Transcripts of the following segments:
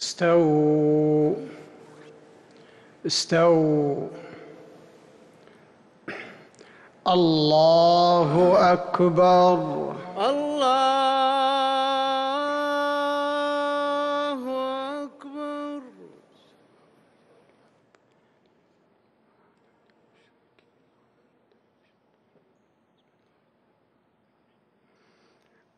استووا. استووا. الله أكبر. الله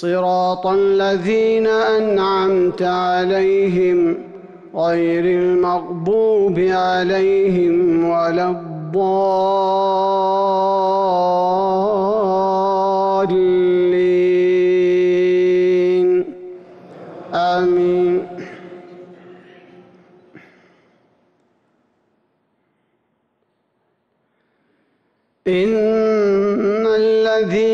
صراط الذين أنعمت عليهم غير المغضوب عليهم ولا الضالين. آمين. إن الذين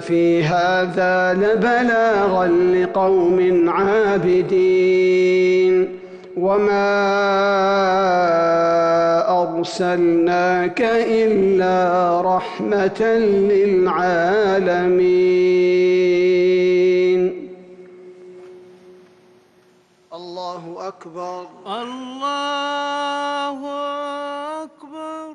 في هذا لبلاغا لقوم عابدين. وما أرسلناك إلا رحمة للعالمين. الله أكبر. الله أكبر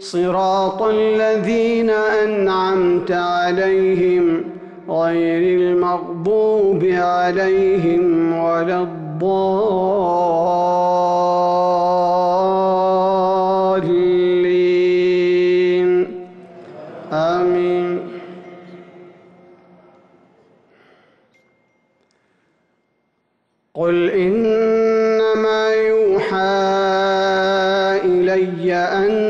صراط الذين أنعمت عليهم غير المغضوب عليهم ولا الضالين. آمين. قل إنما يوحى إلي أن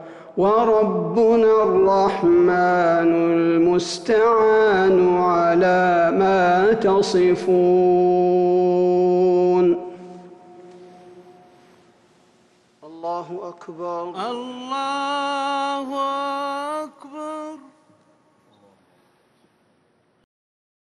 وربنا الرحمن المستعان على ما تصفون. الله أكبر. الله أكبر